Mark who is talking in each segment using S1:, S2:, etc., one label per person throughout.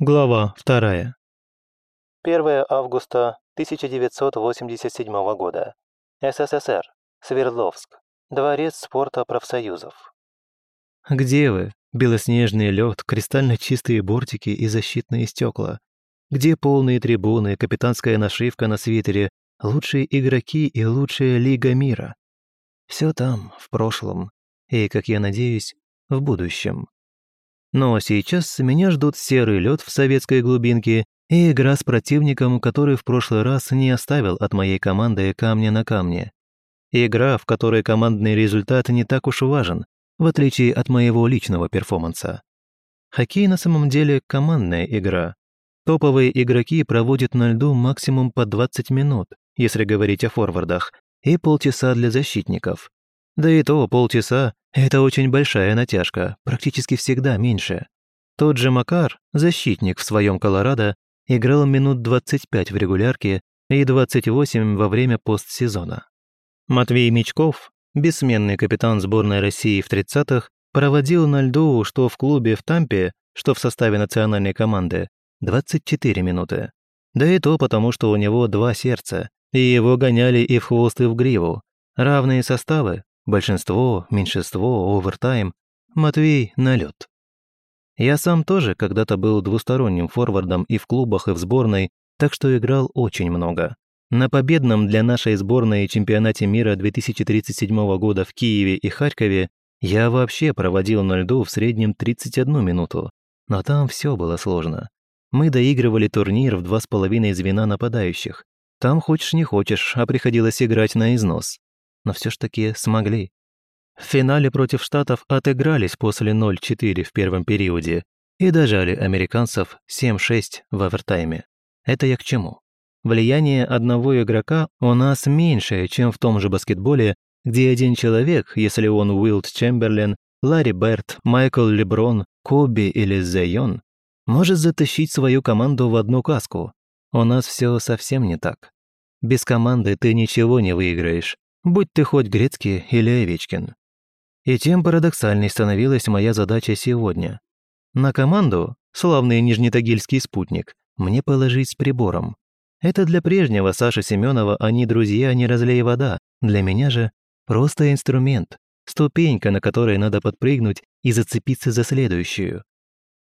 S1: Глава вторая.
S2: 1 августа 1987 года. СССР. Свердловск. Дворец спорта профсоюзов.
S1: Где вы? Белоснежный лед, кристально чистые бортики и защитные стекла. Где полные трибуны, капитанская нашивка на свитере, лучшие игроки и лучшая лига мира? Все там, в прошлом. И, как я надеюсь, в будущем. Но сейчас меня ждут серый лед в советской глубинке и игра с противником, который в прошлый раз не оставил от моей команды камня на камне. Игра, в которой командный результат не так уж важен, в отличие от моего личного перформанса. Хоккей на самом деле командная игра. Топовые игроки проводят на льду максимум по 20 минут, если говорить о форвардах, и полчаса для защитников. Да и то полчаса – это очень большая натяжка, практически всегда меньше. Тот же Макар, защитник в своем Колорадо, играл минут 25 в регулярке и 28 во время постсезона. Матвей Мечков, бессменный капитан сборной России в 30-х, проводил на льду что в клубе в Тампе, что в составе национальной команды, 24 минуты. Да и то потому, что у него два сердца, и его гоняли и в хвост, и в гриву. Равные составы, Большинство, меньшинство, овертайм. Матвей – на лед. Я сам тоже когда-то был двусторонним форвардом и в клубах, и в сборной, так что играл очень много. На победном для нашей сборной чемпионате мира 2037 года в Киеве и Харькове я вообще проводил на льду в среднем 31 минуту. Но там все было сложно. Мы доигрывали турнир в два с половиной звена нападающих. Там хочешь не хочешь, а приходилось играть на износ но все ж таки смогли. В финале против Штатов отыгрались после 0-4 в первом периоде и дожали американцев 7-6 в овертайме. Это я к чему? Влияние одного игрока у нас меньшее, чем в том же баскетболе, где один человек, если он Уилд Чемберлен, Ларри Берт, Майкл Леброн, Коби или Зейон, может затащить свою команду в одну каску. У нас все совсем не так. Без команды ты ничего не выиграешь, будь ты хоть Грецкий или Овечкин. И тем парадоксальней становилась моя задача сегодня. На команду, славный нижнетагильский спутник, мне положить с прибором. Это для прежнего Саши Семенова они друзья, не разлей вода, для меня же просто инструмент, ступенька, на которой надо подпрыгнуть и зацепиться за следующую.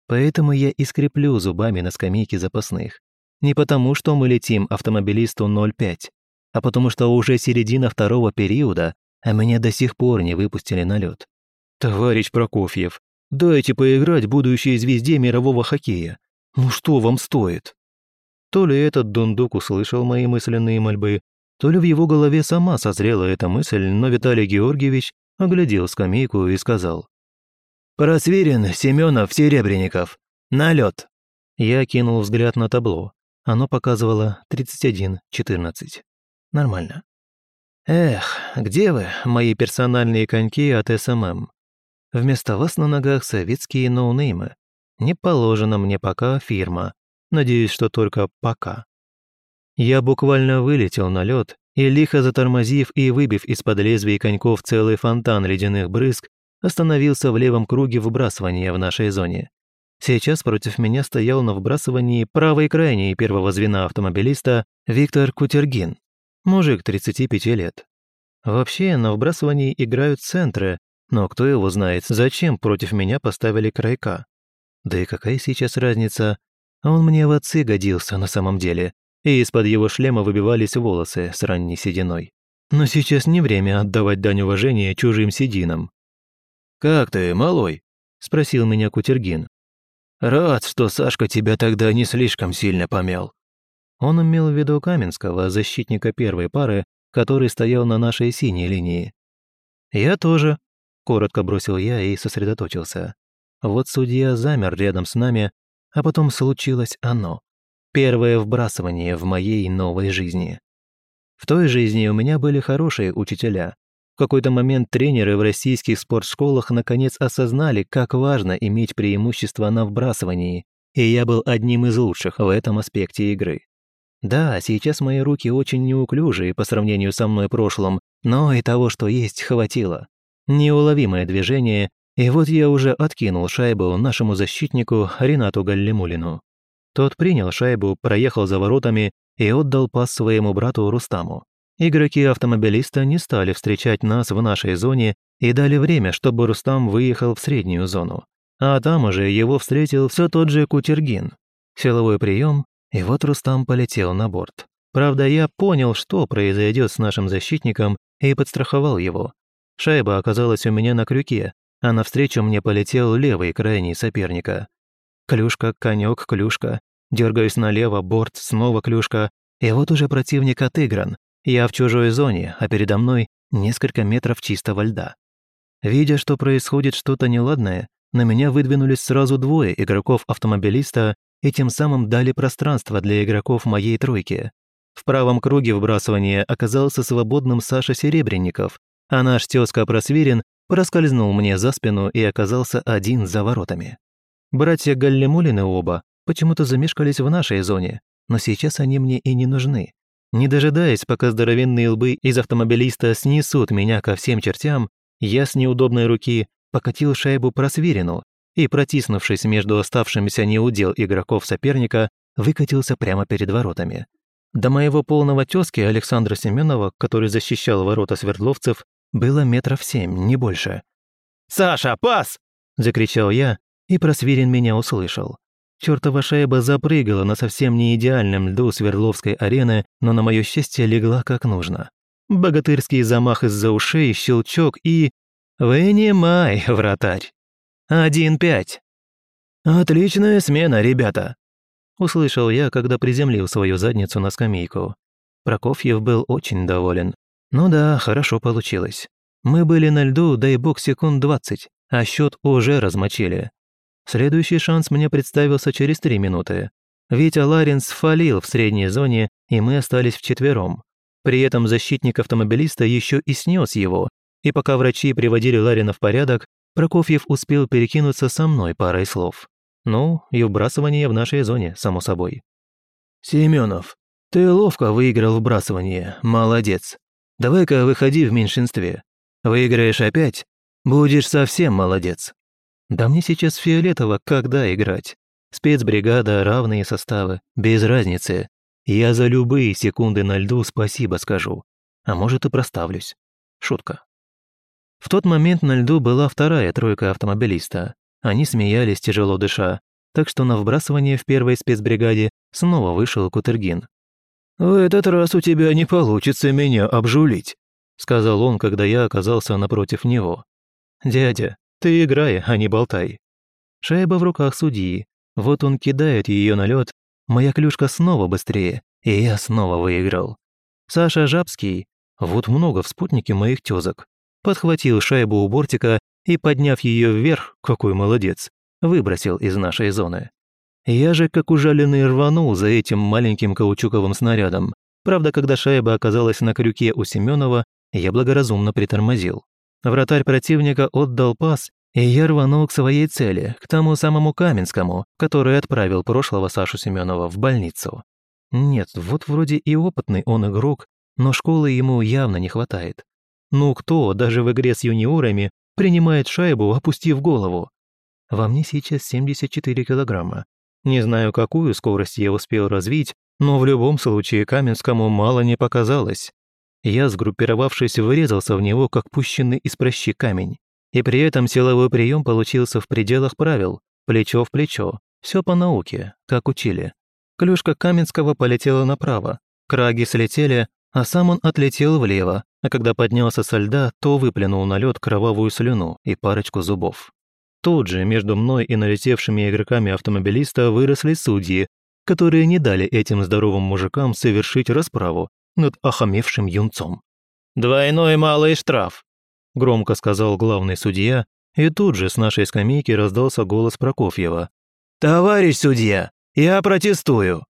S1: Поэтому я и скреплю зубами на скамейке запасных. Не потому, что мы летим автомобилисту 0,5, а потому что уже середина второго периода, а меня до сих пор не выпустили на лед. «Товарищ Прокофьев, дайте поиграть будущей звезде мирового хоккея. Ну что вам стоит?» То ли этот дундук услышал мои мысленные мольбы, то ли в его голове сама созрела эта мысль, но Виталий Георгиевич оглядел скамейку и сказал. «Просвирен, Семенов, Серебренников. На лед. Я кинул взгляд на табло. Оно показывало 31-14. Нормально. Эх, где вы, мои персональные коньки от CCM? Вместо вас на ногах советские ноунеймы. Не положено мне пока фирма. Надеюсь, что только пока. Я буквально вылетел на лед и, лихо затормозив и выбив из-под лезвий коньков целый фонтан ледяных брызг, остановился в левом круге выбрасывания в нашей зоне. Сейчас против меня стоял на вбрасывании правой крайней первого звена автомобилиста Виктор Кутергин, Мужик 35 лет. Вообще, на вбрасывании играют центры, но кто его знает, зачем против меня поставили крайка? Да и какая сейчас разница? Он мне в отцы годился на самом деле, и из-под его шлема выбивались волосы с ранней сединой. Но сейчас не время отдавать дань уважения чужим сединам. «Как ты, малой?» – спросил меня Кутергин. «Рад, что Сашка тебя тогда не слишком сильно помял. Он имел в виду Каменского, защитника первой пары, который стоял на нашей синей линии. «Я тоже», — коротко бросил я и сосредоточился. Вот судья замер рядом с нами, а потом случилось оно. Первое вбрасывание в моей новой жизни. В той жизни у меня были хорошие учителя. В какой-то момент тренеры в российских спортшколах наконец осознали, как важно иметь преимущество на вбрасывании, и я был одним из лучших в этом аспекте игры. Да, сейчас мои руки очень неуклюжие по сравнению со мной прошлым, но и того, что есть, хватило. Неуловимое движение, и вот я уже откинул шайбу нашему защитнику Ренату Галлимулину. Тот принял шайбу, проехал за воротами и отдал пас своему брату Рустаму. Игроки автомобилиста не стали встречать нас в нашей зоне и дали время, чтобы Рустам выехал в среднюю зону. А там уже его встретил все тот же Кутергин. Силовой прием, и вот Рустам полетел на борт. Правда, я понял, что произойдет с нашим защитником, и подстраховал его. Шайба оказалась у меня на крюке, а навстречу мне полетел левый крайний соперника. Клюшка, конек, клюшка. Дергаюсь налево, борт, снова клюшка. И вот уже противник отыгран. Я в чужой зоне, а передо мной несколько метров чистого льда. Видя, что происходит что-то неладное, на меня выдвинулись сразу двое игроков-автомобилиста и тем самым дали пространство для игроков моей тройки. В правом круге вбрасывания оказался свободным Саша Серебренников, а наш тезка Просвирин проскользнул мне за спину и оказался один за воротами. Братья Галлимулины оба почему-то замешкались в нашей зоне, но сейчас они мне и не нужны. Не дожидаясь, пока здоровенные лбы из автомобилиста снесут меня ко всем чертям, я с неудобной руки покатил шайбу просвирину и, протиснувшись между оставшимися неудел игроков соперника, выкатился прямо перед воротами. До моего полного тезки Александра Семенова, который защищал ворота свердловцев, было метров семь, не больше. «Саша, пас!» – закричал я, и Просвирин меня услышал. Чёртова шайба запрыгала на совсем не идеальном льду Свердловской арены, но на моё счастье легла как нужно. Богатырский замах из-за ушей, щелчок и... «Вынимай, вратарь!» «Один пять!» «Отличная смена, ребята!» Услышал я, когда приземлил свою задницу на скамейку. Прокофьев был очень доволен. Ну да, хорошо получилось. Мы были на льду, дай бог, секунд двадцать, а счет уже размочили. Следующий шанс мне представился через три минуты. Витя Ларинс фалил в средней зоне, и мы остались вчетвером. При этом защитник автомобилиста еще и снес его, и пока врачи приводили Ларина в порядок, Прокофьев успел перекинуться со мной парой слов. Ну, и вбрасывание в нашей зоне, само собой. «Семенов, ты ловко выиграл вбрасывание, молодец. Давай-ка выходи в меньшинстве. Выиграешь опять, будешь совсем молодец. Да мне сейчас фиолетово, когда играть. Спецбригада, равные составы, без разницы. Я за любые секунды на льду спасибо скажу. А может и проставлюсь. Шутка. В тот момент на льду была вторая тройка автомобилиста. Они смеялись, тяжело дыша, так что на вбрасывание в первой спецбригаде снова вышел Кутергин. «В этот раз у тебя не получится меня обжулить», сказал он, когда я оказался напротив него. «Дядя, ты играй, а не болтай». Шайба в руках судьи. Вот он кидает ее на лед, моя клюшка снова быстрее, и я снова выиграл. Саша Жабский, вот много в спутнике моих тёзок, подхватил шайбу у бортика и, подняв ее вверх, какой молодец, выбросил из нашей зоны. Я же, как ужаленный, рванул за этим маленьким каучуковым снарядом. Правда, когда шайба оказалась на крюке у Семенова, я благоразумно притормозил. Вратарь противника отдал пас, и я рванул к своей цели, к тому самому Каменскому, который отправил прошлого Сашу Семенова в больницу. Нет, вот вроде и опытный он игрок, но школы ему явно не хватает. Ну кто, даже в игре с юниорами, принимает шайбу, опустив голову? Во мне сейчас 74 килограмма. Не знаю, какую скорость я успел развить, но в любом случае Каменскому мало не показалось. Я, сгруппировавшись, вырезался в него, как пущенный из прощи камень. И при этом силовой прием получился в пределах правил, плечо в плечо. Все по науке, как учили. Клюшка Каменского полетела направо, краги слетели, а сам он отлетел влево, а когда поднялся со льда, то выплюнул на лед кровавую слюну и парочку зубов. Тут же между мной и налетевшими игроками автомобилиста выросли судьи, которые не дали этим здоровым мужикам совершить расправу над охамевшим юнцом. «Двойной малый штраф», – громко сказал главный судья, и тут же с нашей скамейки раздался голос Прокофьева. «Товарищ судья, я протестую!»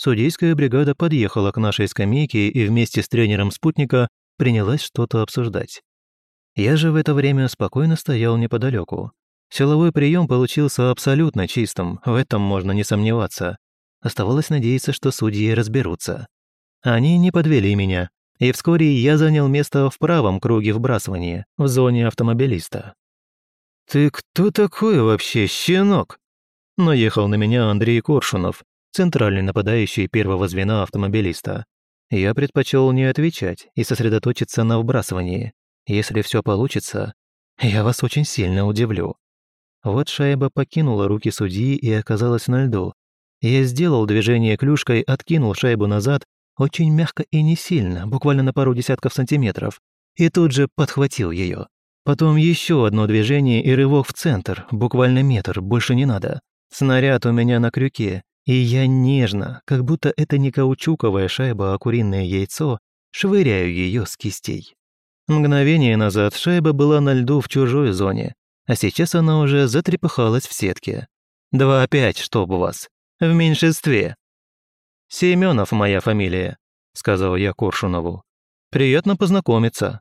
S1: Судейская бригада подъехала к нашей скамейке и вместе с тренером спутника принялась что-то обсуждать. Я же в это время спокойно стоял неподалеку. Силовой прием получился абсолютно чистым, в этом можно не сомневаться. Оставалось надеяться, что судьи разберутся. Они не подвели меня, и вскоре я занял место в правом круге вбрасывания, в зоне автомобилиста. «Ты кто такой вообще, щенок?» но ехал на меня Андрей Коршунов, центральный нападающий первого звена автомобилиста. Я предпочел не отвечать и сосредоточиться на вбрасывании. Если все получится, я вас очень сильно удивлю. Вот шайба покинула руки судьи и оказалась на льду. Я сделал движение клюшкой, откинул шайбу назад, очень мягко и не сильно, буквально на пару десятков сантиметров, и тут же подхватил ее. Потом еще одно движение и рывок в центр, буквально метр, больше не надо. Снаряд у меня на крюке, и я нежно, как будто это не каучуковая шайба, а куриное яйцо, швыряю ее с кистей. Мгновение назад шайба была на льду в чужой зоне, а сейчас она уже затрепыхалась в сетке. Два опять, чтоб вас. В меньшинстве. «Семенов моя фамилия», — сказал я Коршунову. «Приятно познакомиться».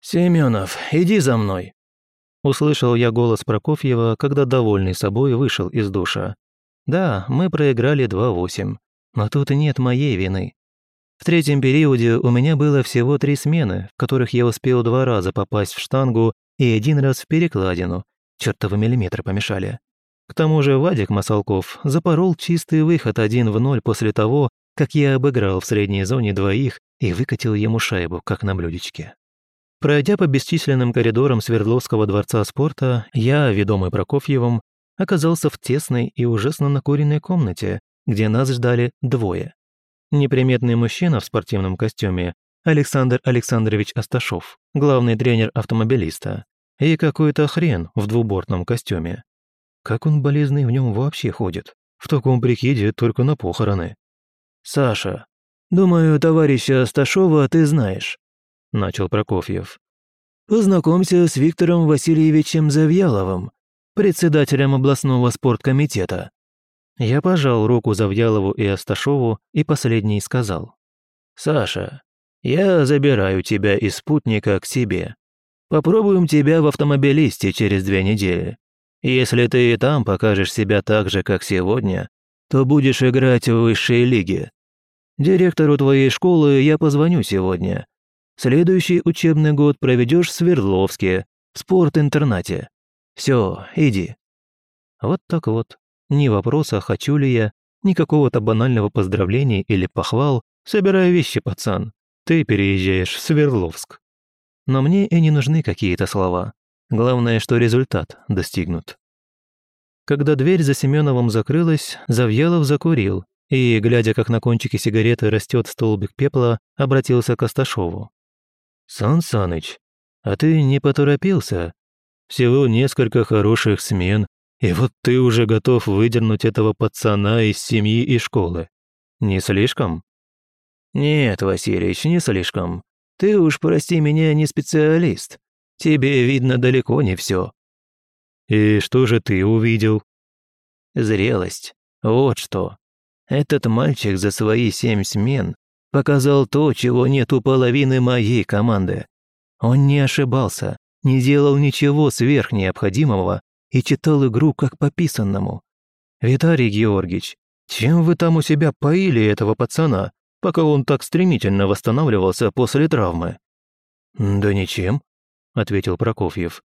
S3: «Семенов, иди за мной», — услышал я голос Прокофьева, когда довольный собой вышел из душа. Да, мы проиграли 2-8, но тут нет моей вины. В третьем периоде у меня было всего три смены, в которых я успел два раза попасть в штангу и один раз в перекладину. Чёртовы миллиметры помешали. К тому же Вадик Масалков запорол чистый выход один в ноль после того, как я обыграл в средней зоне двоих и выкатил ему шайбу, как на блюдечке. Пройдя по бесчисленным коридорам Свердловского дворца спорта, я, ведомый Прокофьевым, оказался в тесной и ужасно накуренной комнате, где нас ждали двое. Неприметный мужчина в спортивном костюме Александр Александрович Асташов, главный тренер автомобилиста, и какой-то хрен в двубортном костюме. Как он болезный в нем вообще ходит? В таком прикиде только на похороны.
S4: «Саша, думаю, товарища Асташова ты знаешь», – начал Прокофьев. «Познакомься с Виктором Васильевичем Завьяловым, председателем областного спорткомитета».
S1: Я пожал руку Завьялову и Асташову, и последний сказал.
S4: «Саша, я забираю тебя из спутника к себе. Попробуем тебя в автомобилисте через две недели. Если ты и там покажешь себя так же, как сегодня, то будешь играть в высшей лиге. Директору твоей школы я позвоню сегодня. Следующий учебный год проведешь в Свердловске, в спорт-интернате. Все, иди».
S1: Вот так вот. Ни вопроса, хочу ли я, ни какого-то банального поздравления или похвал. Собирай вещи, пацан. Ты переезжаешь в Свердловск. Но мне и не нужны какие-то слова. Главное, что результат достигнут. Когда дверь за Семеновым закрылась, Завьялов закурил и, глядя, как на кончике сигареты растет столбик пепла, обратился к Асташову. «Сан Саныч, а ты не поторопился? Всего несколько хороших смен, и вот ты уже готов выдернуть этого пацана из семьи и школы. Не слишком?»
S4: «Нет, Васильевич, не слишком. Ты уж, прости меня, не специалист. Тебе видно далеко не все.
S1: «И что же ты увидел?»
S4: «Зрелость. Вот что. Этот мальчик за свои семь смен показал то, чего нет у половины моей команды. Он не ошибался, не делал ничего сверхнеобходимого и читал игру как по писанному.
S1: «Виталий Георгиевич, чем вы там у себя поили этого пацана, пока он так стремительно восстанавливался после травмы?»
S3: «Да ничем», — ответил Прокофьев.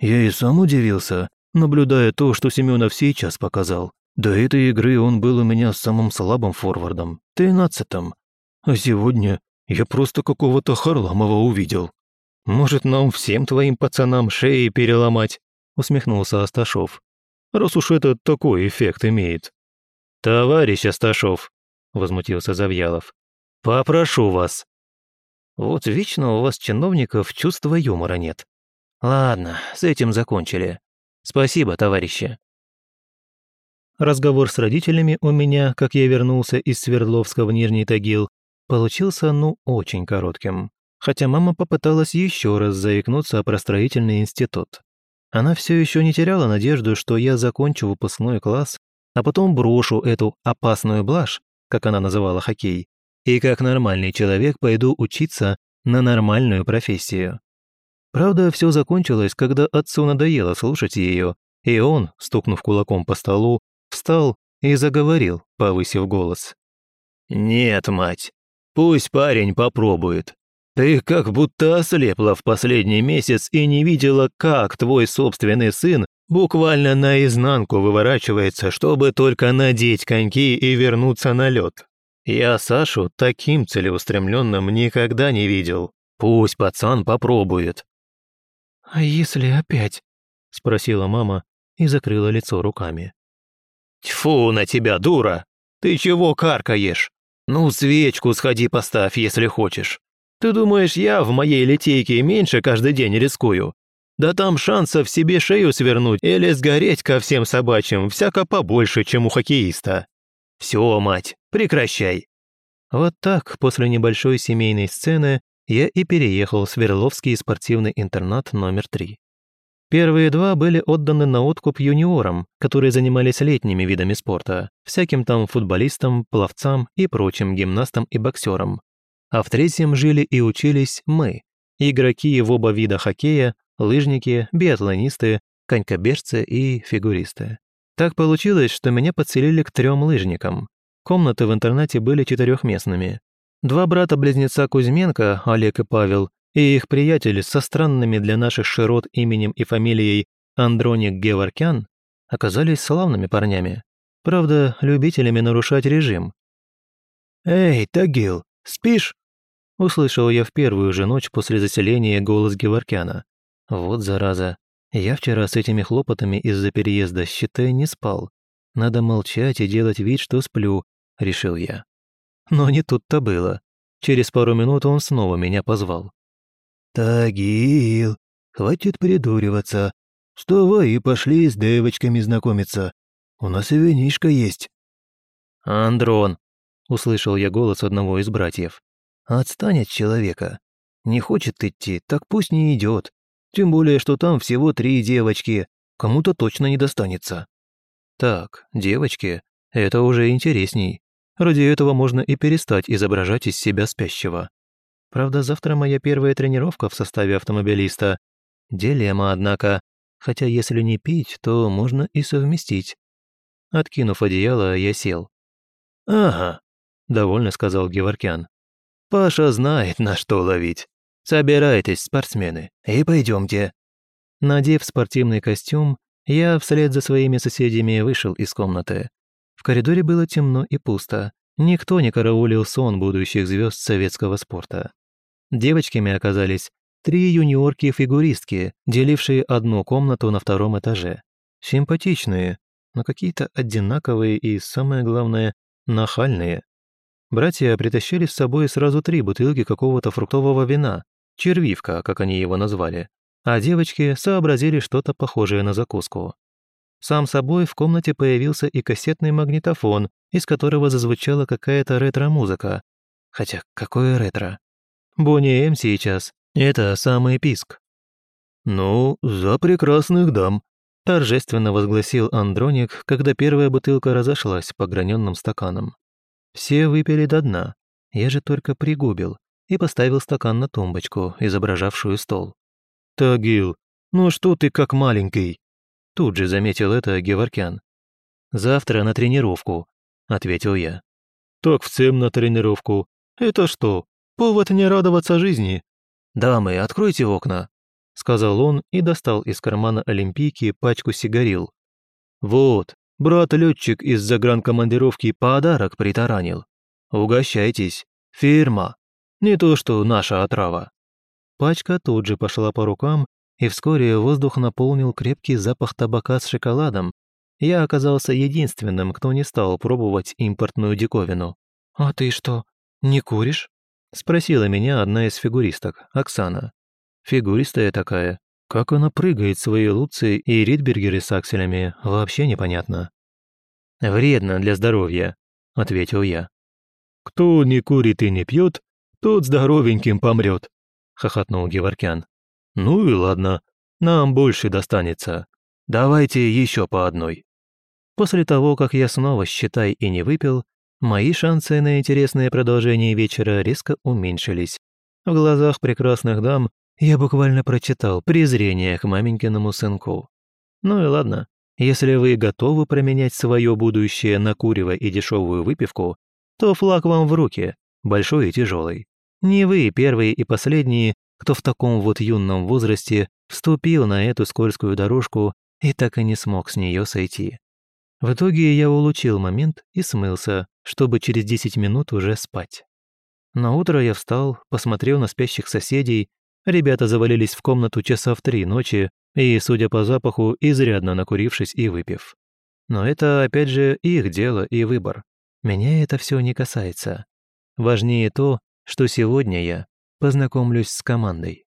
S3: «Я и сам удивился, наблюдая то, что Семенов сейчас показал. До этой игры он был у меня самым слабым форвардом, тринадцатым. А сегодня я просто какого-то Харламова увидел».
S1: «Может, нам всем твоим пацанам шеи переломать?» усмехнулся Асташов. «Раз уж это такой эффект имеет». «Товарищ Асташов», возмутился Завьялов, «попрошу вас». Вот вечно у вас, чиновников, чувства юмора нет. Ладно, с этим закончили. Спасибо, товарищи. Разговор с родителями у меня, как я вернулся из Свердловска в Нижний Тагил, получился, ну, очень коротким хотя мама попыталась еще раз заикнуться о простроительный институт. Она все еще не теряла надежду, что я закончу выпускной класс, а потом брошу эту опасную блажь, как она называла хоккей, и как нормальный человек пойду учиться на нормальную профессию. Правда, все закончилось, когда отцу надоело слушать ее, и он, стукнув кулаком по столу, встал и заговорил, повысив голос.
S4: «Нет, мать, пусть парень попробует. Ты как будто ослепла в последний месяц и не видела, как твой собственный сын
S3: Буквально наизнанку выворачивается, чтобы только надеть коньки и вернуться на лед. Я Сашу таким целеустремленным никогда не видел. Пусть пацан попробует.
S1: «А если опять?» – спросила мама и закрыла лицо руками.
S3: «Тьфу на тебя, дура! Ты чего каркаешь? Ну, свечку сходи поставь, если хочешь. Ты думаешь, я в моей литейке меньше каждый день рискую? Да там шансов себе шею свернуть или сгореть ко всем собачьим всяко побольше, чем у хоккеиста. Все, мать, прекращай.
S1: Вот так, после небольшой семейной сцены, я и переехал в Свердловский спортивный интернат номер три. Первые два были отданы на откуп юниорам, которые занимались летними видами спорта, всяким там футболистам, пловцам и прочим гимнастам и боксерам. А в третьем жили и учились мы, игроки в оба вида хоккея, лыжники, биатлонисты, конькобежцы и фигуристы. Так получилось, что меня подселили к трем лыжникам. Комнаты в интернате были четырехместными. Два брата-близнеца Кузьменко, Олег и Павел, и их приятель со странными для наших широт именем и фамилией Андроник Геворкян оказались славными парнями. Правда, любителями нарушать режим. «Эй, Тагил, спишь?» Услышал я в первую же ночь после заселения голос Геворкяна. Вот зараза. Я вчера с этими хлопотами из-за переезда, считай, не спал. Надо молчать и делать вид, что сплю, решил я. Но не тут-то было. Через пару минут он снова меня позвал. «Тагил, хватит придуриваться. Вставай и пошли с девочками знакомиться. У нас и винишка есть». «Андрон», — услышал я голос одного из братьев. «Отстань от человека. Не хочет идти, так пусть не идет. Тем более, что там всего три девочки, кому-то точно не достанется. Так, девочки, это уже интересней. Ради этого можно и перестать изображать из себя спящего. Правда, завтра моя первая тренировка в составе автомобилиста. Дилемма, однако. Хотя если не пить, то можно и совместить. Откинув одеяло, я сел. «Ага», — довольно сказал Геворкян. «Паша знает, на что ловить. Собирайтесь, спортсмены, и пойдемте. Надев спортивный костюм, я вслед за своими соседями вышел из комнаты. В коридоре было темно и пусто. Никто не караулил сон будущих звезд советского спорта. Девочками оказались три юниорки-фигуристки, делившие одну комнату на втором этаже. Симпатичные, но какие-то одинаковые и, самое главное, нахальные. Братья притащили с собой сразу три бутылки какого-то фруктового вина, червивка, как они его назвали, а девочки сообразили что-то похожее на закуску. Сам собой в комнате появился и кассетный магнитофон, из которого зазвучала какая-то ретро-музыка. Хотя какое ретро? Бонни М сейчас — это самый писк. «Ну, за прекрасных дам», — торжественно возгласил Андроник, когда первая бутылка разошлась по граненным стаканам. Все выпили до дна, я же только пригубил, и поставил стакан на тумбочку, изображавшую стол. «Тагил, ну что ты как маленький?» Тут же заметил это Геворкян. «Завтра на тренировку», — ответил я. «Так всем на тренировку. Это что, повод не радоваться жизни?» «Дамы, откройте окна», — сказал он и достал из кармана Олимпийки пачку сигарил. «Вот, брат-летчик из загранкомандировки подарок притаранил. Угощайтесь, фирма». Не то что наша отрава. Пачка тут же пошла по рукам, и вскоре воздух наполнил крепкий запах табака с шоколадом. Я оказался единственным, кто не стал пробовать импортную диковину. «А ты что, не куришь?» — спросила меня одна из фигуристок, Оксана. Фигуристая такая. Как она прыгает свои луцы и ридбергеры с акселями, вообще непонятно. «Вредно для здоровья», — ответил я. «Кто не курит и не пьет, Тут здоровеньким помрет», — хохотнул Геворкян. «Ну и ладно, нам больше достанется. Давайте еще по одной». После того, как я снова, считай, и не выпил, мои шансы на интересное продолжение вечера резко уменьшились. В глазах прекрасных дам я буквально прочитал презрение к маменькиному сынку. Ну и ладно, если вы готовы променять свое будущее на курево и дешевую выпивку, то флаг вам в руки, большой и тяжелый. Не вы первые и последние, кто в таком вот юном возрасте вступил на эту скользкую дорожку
S3: и так и не смог с нее сойти. В итоге я улучил момент и смылся, чтобы через 10 минут уже спать. На утро я встал, посмотрел на спящих соседей, ребята завалились в комнату часа в три ночи и, судя по запаху, изрядно накурившись и выпив. Но это, опять же, их дело и выбор. Меня это все не касается. Важнее то, что сегодня я познакомлюсь с командой.